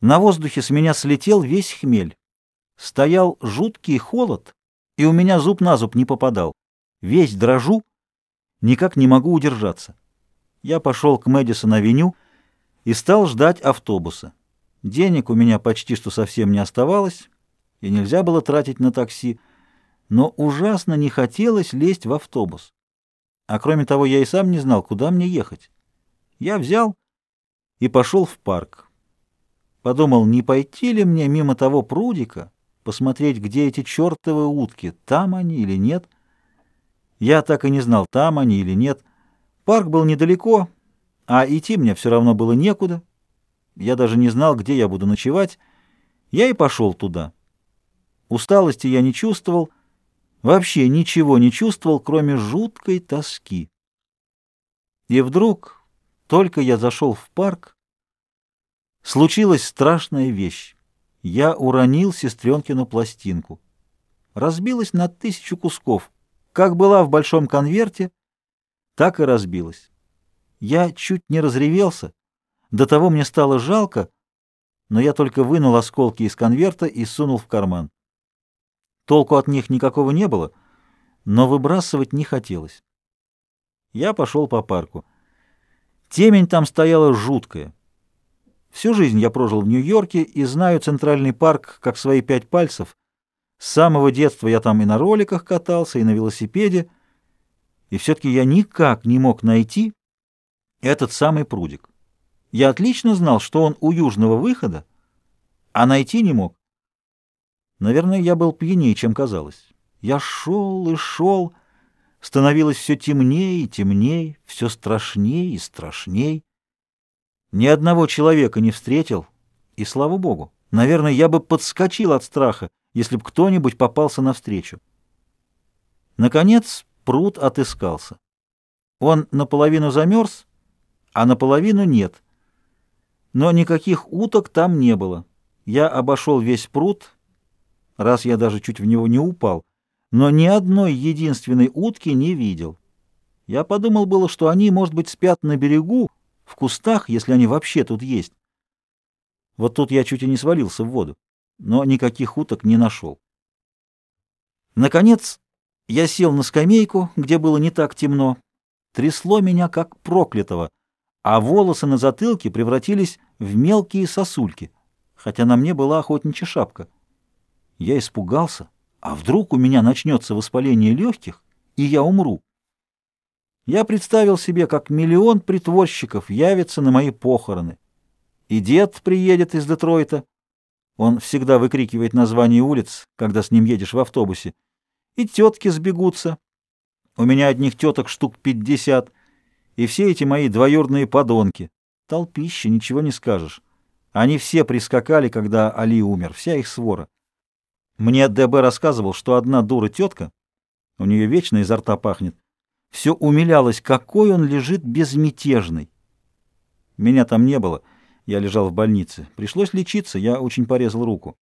На воздухе с меня слетел весь хмель. Стоял жуткий холод, и у меня зуб на зуб не попадал. Весь дрожу, никак не могу удержаться. Я пошел к Мэдисон-авеню и стал ждать автобуса. Денег у меня почти что совсем не оставалось, и нельзя было тратить на такси, но ужасно не хотелось лезть в автобус. А кроме того, я и сам не знал, куда мне ехать. Я взял и пошел в парк. Подумал, не пойти ли мне мимо того прудика, посмотреть, где эти чертовы утки, там они или нет. Я так и не знал, там они или нет. Парк был недалеко, а идти мне все равно было некуда. Я даже не знал, где я буду ночевать. Я и пошел туда. Усталости я не чувствовал, вообще ничего не чувствовал, кроме жуткой тоски. И вдруг, только я зашел в парк, Случилась страшная вещь. Я уронил сестренкину пластинку. Разбилась на тысячу кусков. Как была в большом конверте, так и разбилась. Я чуть не разревелся. До того мне стало жалко, но я только вынул осколки из конверта и сунул в карман. Толку от них никакого не было, но выбрасывать не хотелось. Я пошел по парку. Темень там стояла жуткая. Всю жизнь я прожил в Нью-Йорке и знаю Центральный парк как свои пять пальцев. С самого детства я там и на роликах катался, и на велосипеде, и все-таки я никак не мог найти этот самый прудик. Я отлично знал, что он у южного выхода, а найти не мог. Наверное, я был пьянее, чем казалось. Я шел и шел, становилось все темнее и темнее, все страшнее и страшнее. Ни одного человека не встретил, и слава богу. Наверное, я бы подскочил от страха, если бы кто-нибудь попался навстречу. Наконец пруд отыскался. Он наполовину замерз, а наполовину нет. Но никаких уток там не было. Я обошел весь пруд, раз я даже чуть в него не упал, но ни одной единственной утки не видел. Я подумал было, что они, может быть, спят на берегу, в кустах, если они вообще тут есть. Вот тут я чуть и не свалился в воду, но никаких уток не нашел. Наконец, я сел на скамейку, где было не так темно. Трясло меня, как проклятого, а волосы на затылке превратились в мелкие сосульки, хотя на мне была охотничья шапка. Я испугался, а вдруг у меня начнется воспаление легких, и я умру. Я представил себе, как миллион притворщиков явится на мои похороны. И дед приедет из Детройта. Он всегда выкрикивает название улиц, когда с ним едешь в автобусе. И тетки сбегутся. У меня одних теток штук пятьдесят. И все эти мои двоюродные подонки. Толпище, ничего не скажешь. Они все прискакали, когда Али умер, вся их свора. Мне ДБ рассказывал, что одна дура тетка, у нее вечно изо рта пахнет, все умилялось, какой он лежит безмятежный. Меня там не было, я лежал в больнице. Пришлось лечиться, я очень порезал руку.